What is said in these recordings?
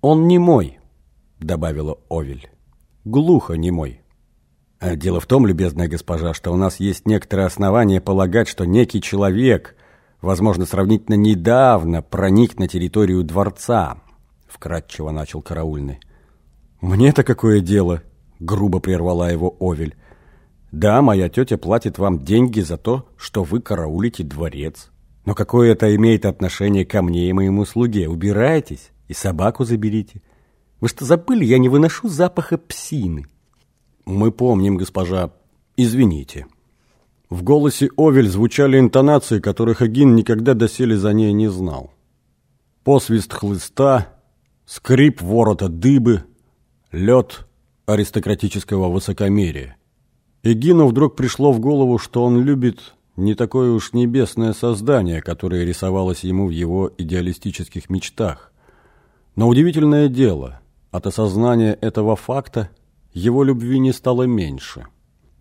Он не мой, добавила Овель. Глухо не мой. А дело в том, любезная госпожа, что у нас есть некоторые основания полагать, что некий человек, возможно, сравнительно недавно проник на территорию дворца, вкратчиво начал караульный. Мне-то какое дело? грубо прервала его Овель. Да, моя тетя платит вам деньги за то, что вы караулите дворец. Но какое это имеет отношение ко мне и моему слуге? Убирайтесь и собаку заберите. Вы что забыли, я не выношу запаха псины. Мы помним, госпожа. Извините. В голосе Овель звучали интонации, которых Агин никогда доселе за ней не знал. Посвист хлыста, скрип ворота дыбы, лед аристократического высокомерия. Эгину вдруг пришло в голову, что он любит не такое уж небесное создание, которое рисовалось ему в его идеалистических мечтах. Но удивительное дело, от осознания этого факта его любви не стало меньше.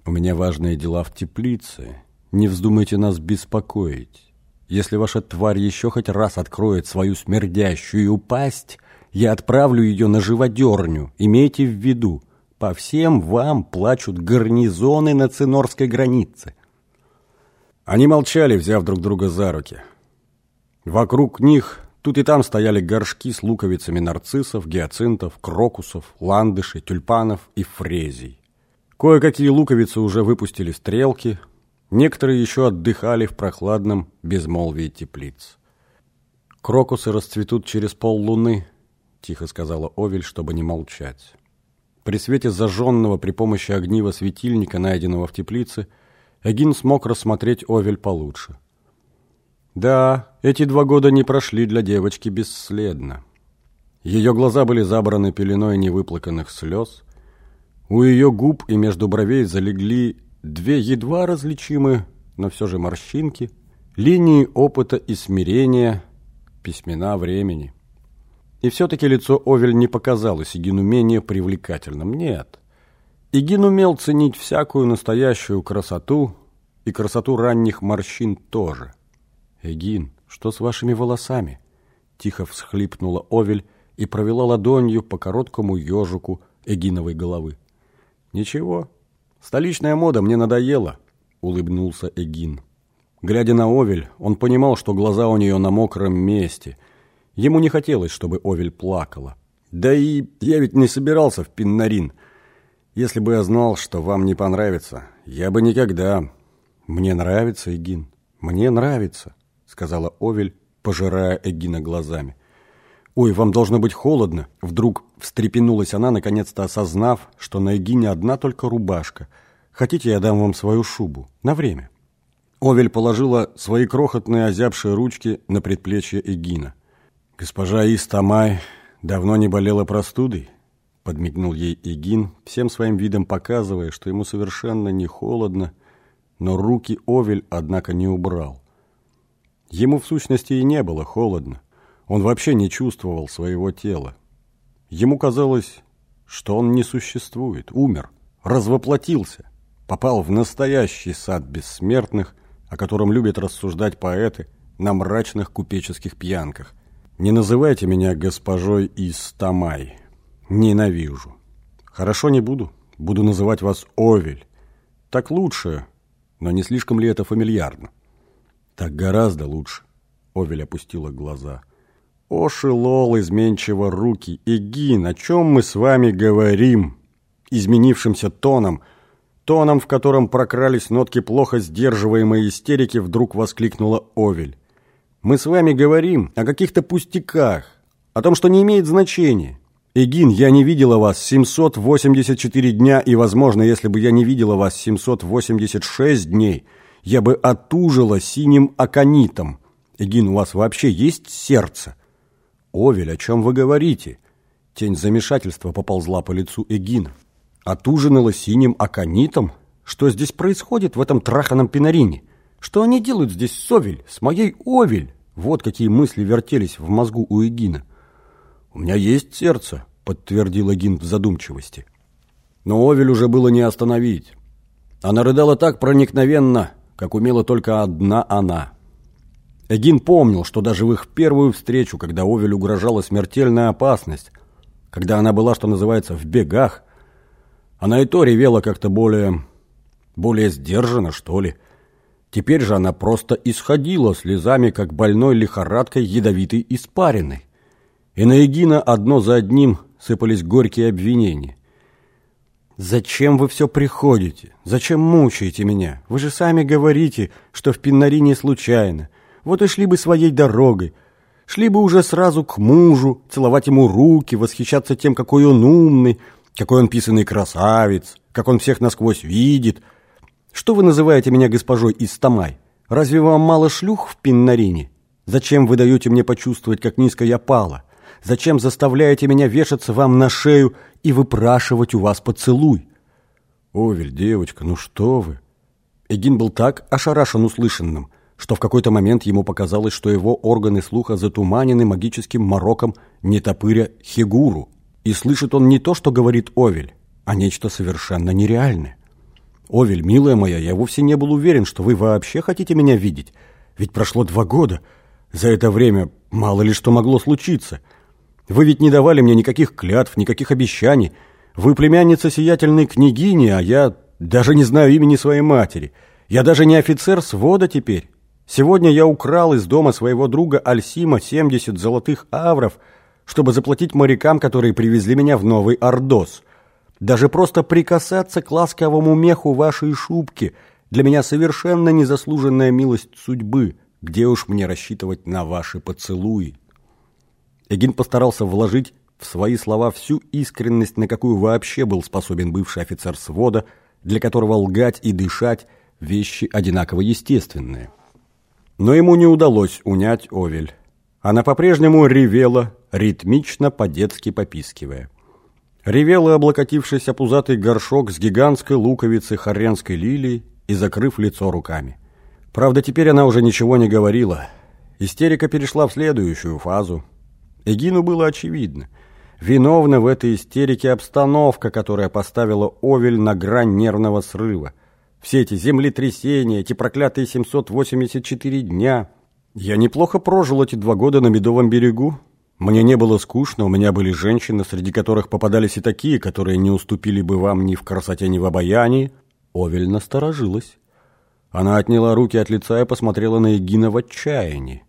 «У меня важные дела в теплице. Не вздумайте нас беспокоить. Если ваша тварь еще хоть раз откроет свою смердящую пасть, я отправлю ее на живодерню. Имейте в виду, по всем вам плачут гарнизоны на Цинорской границе. Они молчали, взяв друг друга за руки. Вокруг них тут и там стояли горшки с луковицами нарциссов, гиацинтов, крокусов, ландышей, тюльпанов и фрезий. Кое-какие луковицы уже выпустили стрелки, некоторые еще отдыхали в прохладном безмолвии теплиц. «Крокусы расцветут через поллуны», — тихо сказала Овель, чтобы не молчать. При свете зажженного при помощи огнива светильника, найденного в теплице, Эгин смог рассмотреть Овель получше. Да, эти два года не прошли для девочки бесследно. Ее глаза были забраны пеленой невыплаканных слез. У ее губ и между бровей залегли две едва различимые, но все же морщинки, линии опыта и смирения, письмена времени. И все-таки лицо Овель не показалось Игину менее привлекательным. Нет. Игин умел ценить всякую настоящую красоту, и красоту ранних морщин тоже. «Эгин, что с вашими волосами?» Тихо всхлипнула Овель и провела ладонью по короткому ежику Эгиновой головы. «Ничего, столичная мода мне надоела», — улыбнулся Эгин. Глядя на Овель, он понимал, что глаза у нее на мокром месте — Ему не хотелось, чтобы Овель плакала. Да и я ведь не собирался в Пиннарин. Если бы я знал, что вам не понравится, я бы никогда... Мне нравится, Эгин, мне нравится, сказала Овель, пожирая Эгина глазами. «Ой, вам должно быть холодно!» Вдруг встрепенулась она, наконец-то осознав, что на Эгине одна только рубашка. «Хотите, я дам вам свою шубу? На время?» Овель положила свои крохотные озябшие ручки на предплечье Эгина. «Госпожа Истамай давно не болела простудой?» Подмигнул ей Игин, всем своим видом показывая, что ему совершенно не холодно, но руки Овель, однако, не убрал. Ему, в сущности, и не было холодно. Он вообще не чувствовал своего тела. Ему казалось, что он не существует, умер, развоплотился, попал в настоящий сад бессмертных, о котором любят рассуждать поэты на мрачных купеческих пьянках – не называйте меня госпожой Истамай. Ненавижу. Хорошо не буду. Буду называть вас Овель. Так лучше, но не слишком ли это фамильярно? Так гораздо лучше. Овель опустила глаза. О, Шилол, изменчиво руки. Игин, о чем мы с вами говорим? Изменившимся тоном, тоном, в котором прокрались нотки плохо сдерживаемой истерики, вдруг воскликнула Овель. Мы с вами говорим о каких-то пустяках, о том, что не имеет значения. Эгин, я не видела вас 784 дня, и, возможно, если бы я не видела вас 786 дней, я бы отужила синим аконитом. Эгин, у вас вообще есть сердце? Овель, о чем вы говорите? Тень замешательства поползла по лицу Эгина. Отужинала синим аконитом? Что здесь происходит в этом траханом пенарине? Что они делают здесь с Овель, с моей Овель? Вот какие мысли вертелись в мозгу у Эгина. «У меня есть сердце», — подтвердил Эгин в задумчивости. Но Овель уже было не остановить. Она рыдала так проникновенно, как умела только одна она. Эгин помнил, что даже в их первую встречу, когда Овель угрожала смертельная опасность, когда она была, что называется, в бегах. Она и то ревела как-то более... более сдержанно, что ли. Теперь же она просто исходила слезами, как больной лихорадкой ядовитой испариной. И на Эгина одно за одним сыпались горькие обвинения. «Зачем вы все приходите? Зачем мучаете меня? Вы же сами говорите, что в Пиннарине случайно. Вот и шли бы своей дорогой. Шли бы уже сразу к мужу, целовать ему руки, восхищаться тем, какой он умный, какой он писанный красавец, как он всех насквозь видит. Что вы называете меня госпожой Истамай? Разве вам мало шлюх в Пиннарине? Зачем вы даете мне почувствовать, как низко я пала? Зачем заставляете меня вешаться вам на шею и выпрашивать у вас поцелуй? Овель, девочка, ну что вы? Эгин был так ошарашен услышанным, что в какой-то момент ему показалось, что его органы слуха затуманены магическим мороком нетопыря Хигуру. И слышит он не то, что говорит Овель, а нечто совершенно нереальное. «Овель, милая моя, я вовсе не был уверен, что вы вообще хотите меня видеть. Ведь прошло два года. За это время мало ли что могло случиться. Вы ведь не давали мне никаких клятв, никаких обещаний. Вы племянница сиятельной княгини, а я даже не знаю имени своей матери. Я даже не офицер свода теперь. Сегодня я украл из дома своего друга Альсима 70 золотых авров, чтобы заплатить морякам, которые привезли меня в Новый Ордос. Даже просто прикасаться к ласковому меху вашей шубки для меня совершенно незаслуженная милость судьбы. Где уж мне рассчитывать на ваши поцелуи?» Эгин постарался вложить в свои слова всю искренность, на какую вообще был способен бывший офицер свода, для которого лгать и дышать – вещи одинаково естественные. Но ему не удалось унять Овель. Она по-прежнему ревела, ритмично, по-детски попискивая. Ревела облокотившийся пузатый горшок с гигантской луковицей хорренской лилии и закрыв лицо руками. Правда, теперь она уже ничего не говорила. Истерика перешла в следующую фазу – Эгину было очевидно. Виновна в этой истерике обстановка, которая поставила Овель на грань нервного срыва. Все эти землетрясения, эти проклятые 784 дня. Я неплохо прожил эти два года на Медовом берегу. Мне не было скучно, у меня были женщины, среди которых попадались и такие, которые не уступили бы вам ни в красоте, ни в обаянии. Овель насторожилась. Она отняла руки от лица и посмотрела на Эгина в отчаянии.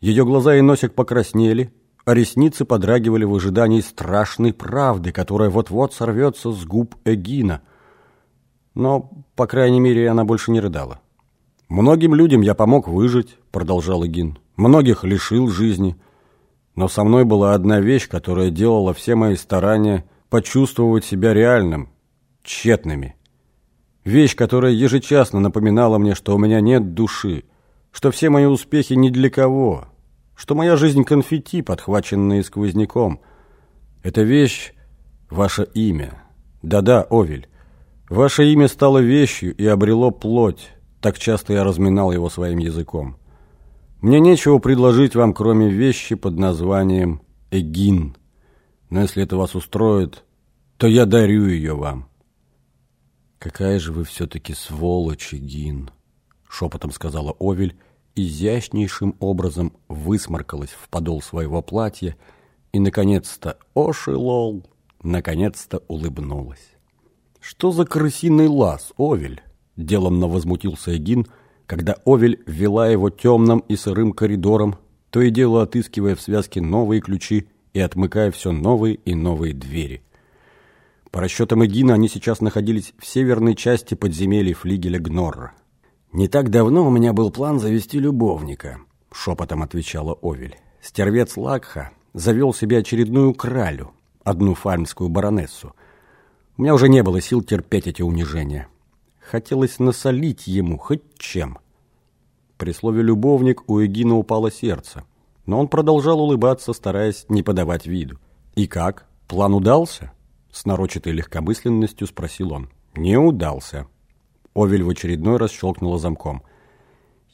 Ее глаза и носик покраснели, а ресницы подрагивали в ожидании страшной правды, которая вот-вот сорвется с губ Эгина. Но, по крайней мере, она больше не рыдала. «Многим людям я помог выжить», — продолжал Эгин. «Многих лишил жизни. Но со мной была одна вещь, которая делала все мои старания почувствовать себя реальным, тщетными. Вещь, которая ежечасно напоминала мне, что у меня нет души, что все мои успехи ни для кого, что моя жизнь конфетти, подхваченная сквозняком. Эта вещь — ваше имя. Да-да, Овель, ваше имя стало вещью и обрело плоть, так часто я разминал его своим языком. Мне нечего предложить вам, кроме вещи под названием Эгин. Но если это вас устроит, то я дарю ее вам. «Какая же вы все-таки сволочь, Эгин!» — шепотом сказала Овель, изящнейшим образом высморкалась в подол своего платья и, наконец-то, ошелол, наконец-то улыбнулась. «Что за крысиный лаз, Овель?» – деланно возмутился Эгин, когда Овель вела его темным и сырым коридором, то и дело отыскивая в связке новые ключи и отмыкая все новые и новые двери. По расчетам Эгина они сейчас находились в северной части подземелья флигеля Гнорра. «Не так давно у меня был план завести любовника», — шепотом отвечала Овель. «Стервец Лакха завел себе очередную кралю, одну фармскую баронессу. У меня уже не было сил терпеть эти унижения. Хотелось насолить ему хоть чем». При слове «любовник» у Эгина упало сердце, но он продолжал улыбаться, стараясь не подавать виду. «И как? План удался?» С нарочатой легкомысленностью спросил он. «Не удался», Овель в очередной раз щелкнула замком.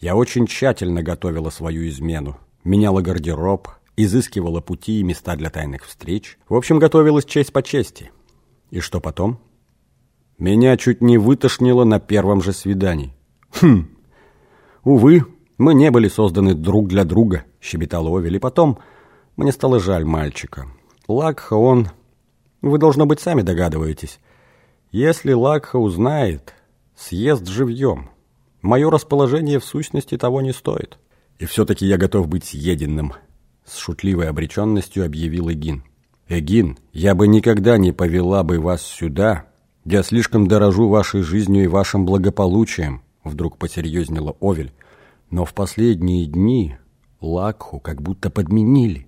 Я очень тщательно готовила свою измену. Меняла гардероб, изыскивала пути и места для тайных встреч. В общем, готовилась честь по чести. И что потом? Меня чуть не вытошнило на первом же свидании. Хм. Увы, мы не были созданы друг для друга, щебетал Овель. И потом мне стало жаль мальчика. Лакха он Вы, должно быть, сами догадываетесь. Если Лакха узнает, съест живьем. Мое расположение в сущности того не стоит. И все-таки я готов быть съеденным, с шутливой обреченностью объявил Эгин. Эгин, я бы никогда не повела бы вас сюда. Я слишком дорожу вашей жизнью и вашим благополучием, вдруг посерьезнела Овель. Но в последние дни Лакху как будто подменили.